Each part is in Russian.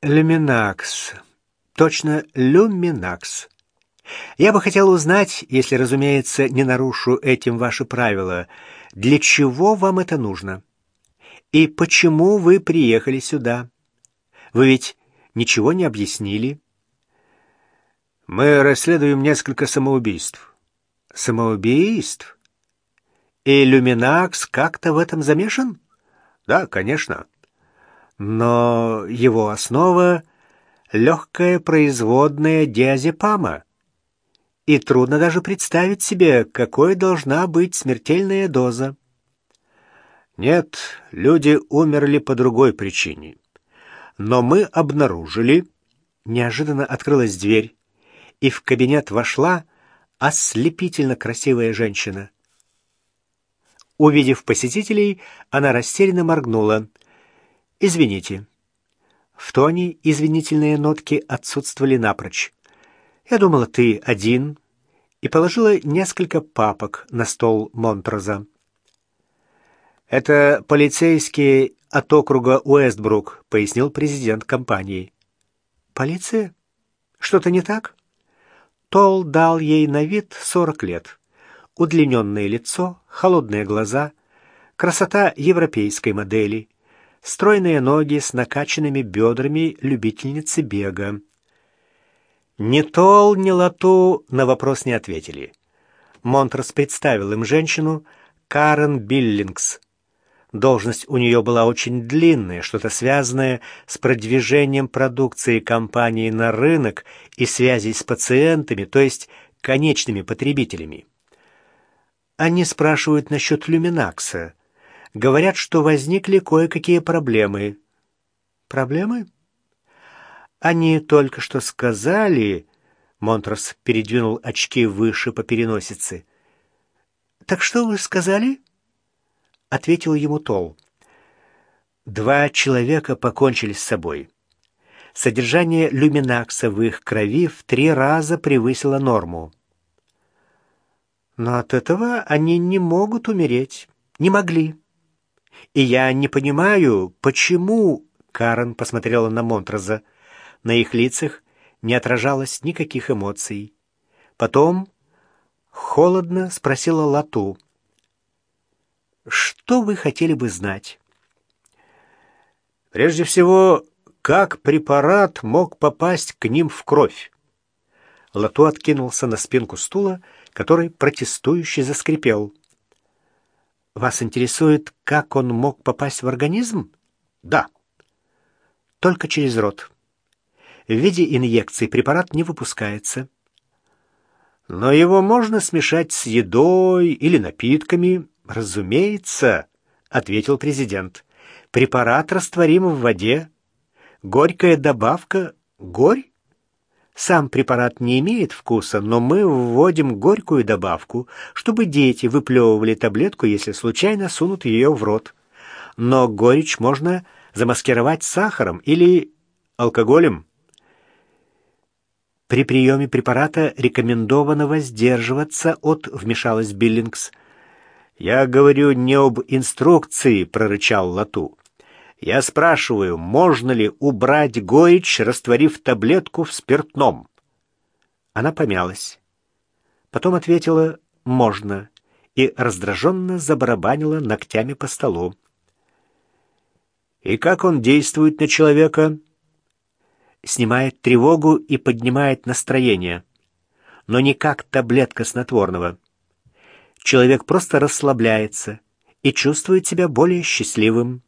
Люминакс. Точно, люминакс. Я бы хотел узнать, если, разумеется, не нарушу этим ваши правила, для чего вам это нужно? И почему вы приехали сюда? Вы ведь ничего не объяснили. Мы расследуем несколько самоубийств. Самоубийств? И Люминакс как-то в этом замешан? Да, конечно. Но его основа — легкая производная диазепама. И трудно даже представить себе, какой должна быть смертельная доза. Нет, люди умерли по другой причине. Но мы обнаружили... Неожиданно открылась дверь, и в кабинет вошла ослепительно красивая женщина. Увидев посетителей, она растерянно моргнула. «Извините». В тоне извинительные нотки отсутствовали напрочь. «Я думала, ты один», и положила несколько папок на стол Монтроза. «Это полицейские от округа Уэстбрук», — пояснил президент компании. «Полиция? Что-то не так?» Тол дал ей на вид сорок лет. Удлиненное лицо, холодные глаза, красота европейской модели, стройные ноги с накачанными бедрами любительницы бега. Ни Тол, ни Лату на вопрос не ответили. Монтрос представил им женщину Карен Биллингс, Должность у нее была очень длинная, что-то связанное с продвижением продукции компании на рынок и связей с пациентами, то есть конечными потребителями. Они спрашивают насчет люминакса. Говорят, что возникли кое-какие проблемы. Проблемы? Они только что сказали... Монтрос передвинул очки выше по переносице. «Так что вы сказали?» — ответил ему Тол. Два человека покончили с собой. Содержание люминакса в их крови в три раза превысило норму. Но от этого они не могут умереть. Не могли. И я не понимаю, почему... Карен посмотрела на Монтроза. На их лицах не отражалось никаких эмоций. Потом холодно спросила Лату. Что вы хотели бы знать? Прежде всего, как препарат мог попасть к ним в кровь? Лату откинулся на спинку стула, который протестующе заскрипел. Вас интересует, как он мог попасть в организм? Да. Только через рот. В виде инъекции препарат не выпускается. Но его можно смешать с едой или напитками, «Разумеется», — ответил президент. «Препарат растворим в воде. Горькая добавка — горь? Сам препарат не имеет вкуса, но мы вводим горькую добавку, чтобы дети выплевывали таблетку, если случайно сунут ее в рот. Но горечь можно замаскировать сахаром или алкоголем. При приеме препарата рекомендовано воздерживаться от, вмешалась Биллингс, «Я говорю не об инструкции», — прорычал Лату. «Я спрашиваю, можно ли убрать горечь, растворив таблетку в спиртном?» Она помялась. Потом ответила «можно» и раздраженно забарабанила ногтями по столу. «И как он действует на человека?» «Снимает тревогу и поднимает настроение, но не как таблетка снотворного» человек просто расслабляется и чувствует себя более счастливым.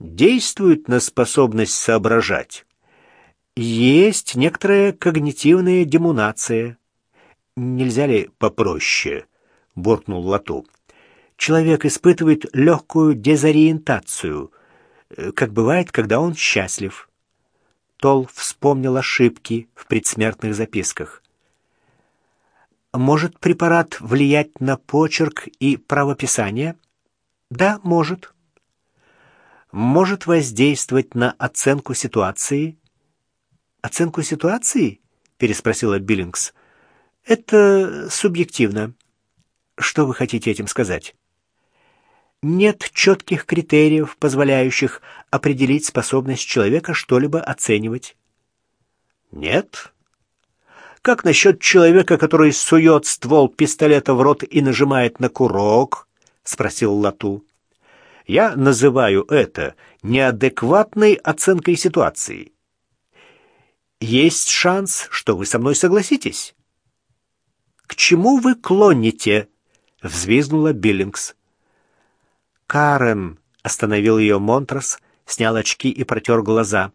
Действует на способность соображать. Есть некоторая когнитивная демунация. Нельзя ли попроще? буркнул Лату. Человек испытывает легкую дезориентацию, как бывает, когда он счастлив. Тол вспомнил ошибки в предсмертных записках. Может препарат влиять на почерк и правописание? Да, может. Может воздействовать на оценку ситуации? Оценку ситуации? переспросила Биллингс. Это субъективно. Что вы хотите этим сказать? Нет четких критериев, позволяющих определить способность человека что-либо оценивать. Нет. Как насчет человека, который сует ствол пистолета в рот и нажимает на курок? Спросил Лату. Я называю это неадекватной оценкой ситуации. Есть шанс, что вы со мной согласитесь. К чему вы клоните? взвизгнула Биллингс. Карен остановил ее Монтрос, снял очки и протер глаза.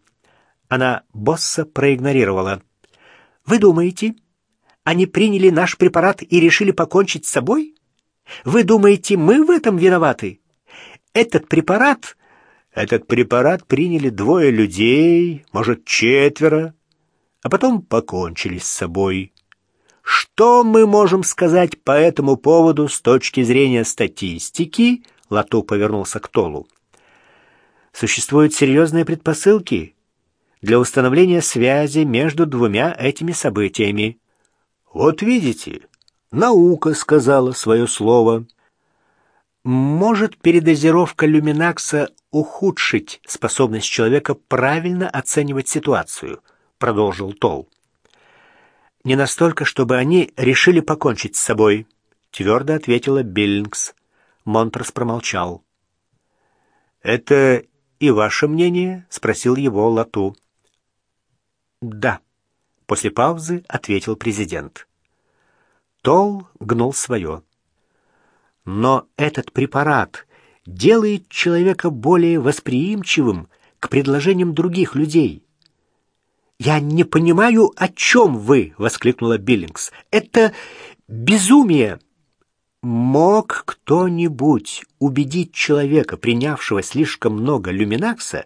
Она босса проигнорировала. Вы думаете, они приняли наш препарат и решили покончить с собой? Вы думаете, мы в этом виноваты? Этот препарат... Этот препарат приняли двое людей, может, четверо, а потом покончили с собой. Что мы можем сказать по этому поводу с точки зрения статистики? Лату повернулся к Толу. Существуют серьезные предпосылки для установления связи между двумя этими событиями. Вот видите, наука сказала свое слово. Может передозировка люминакса ухудшить способность человека правильно оценивать ситуацию, продолжил Тол. Не настолько, чтобы они решили покончить с собой, твердо ответила Биллингс. Монтрос промолчал. Это и ваше мнение? спросил его Лату. Да, после паузы ответил президент. Тол гнул свое. Но этот препарат делает человека более восприимчивым к предложениям других людей. «Я не понимаю, о чем вы!» — воскликнула Биллингс. «Это безумие!» Мог кто-нибудь убедить человека, принявшего слишком много люминакса,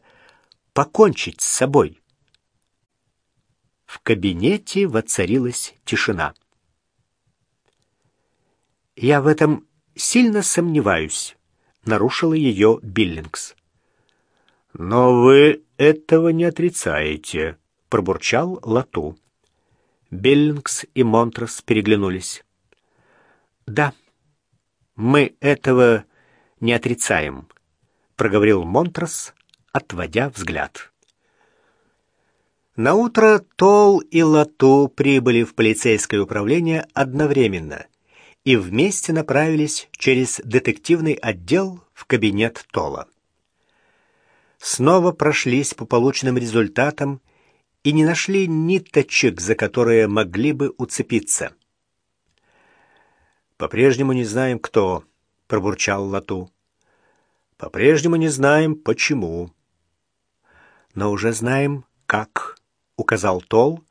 покончить с собой? В кабинете воцарилась тишина. «Я в этом сильно сомневаюсь», — нарушила ее Биллингс. «Но вы этого не отрицаете», — пробурчал Лату. Биллингс и Монтрос переглянулись. «Да, мы этого не отрицаем», — проговорил Монтрос, отводя взгляд. Наутро Тол и Лату прибыли в полицейское управление одновременно — и вместе направились через детективный отдел в кабинет Тола. Снова прошлись по полученным результатам и не нашли ниточек, за которые могли бы уцепиться. «По-прежнему не знаем, кто», — пробурчал Лату. «По-прежнему не знаем, почему». «Но уже знаем, как», — указал Тол,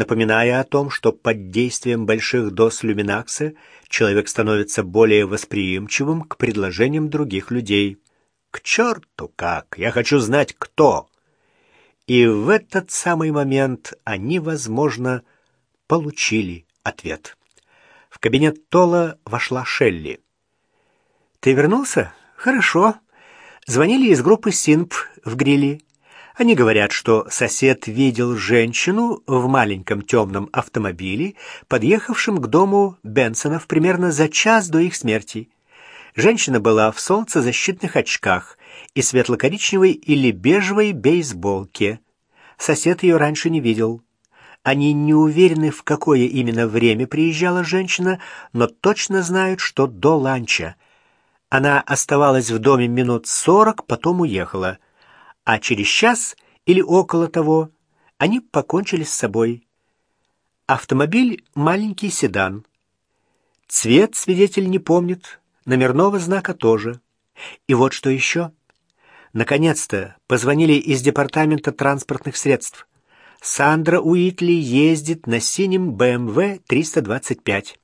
напоминая о том, что под действием больших доз люминакса человек становится более восприимчивым к предложениям других людей. «К черту как! Я хочу знать, кто!» И в этот самый момент они, возможно, получили ответ. В кабинет Тола вошла Шелли. «Ты вернулся? Хорошо. Звонили из группы Синп в гриле. Они говорят, что сосед видел женщину в маленьком темном автомобиле, подъехавшем к дому Бенсонов примерно за час до их смерти. Женщина была в солнцезащитных очках и светло-коричневой или бежевой бейсболке. Сосед ее раньше не видел. Они не уверены, в какое именно время приезжала женщина, но точно знают, что до ланча. Она оставалась в доме минут сорок, потом уехала — а через час или около того они покончили с собой. Автомобиль — маленький седан. Цвет свидетель не помнит, номерного знака тоже. И вот что еще. Наконец-то позвонили из департамента транспортных средств. Сандра Уитли ездит на синем BMW 325.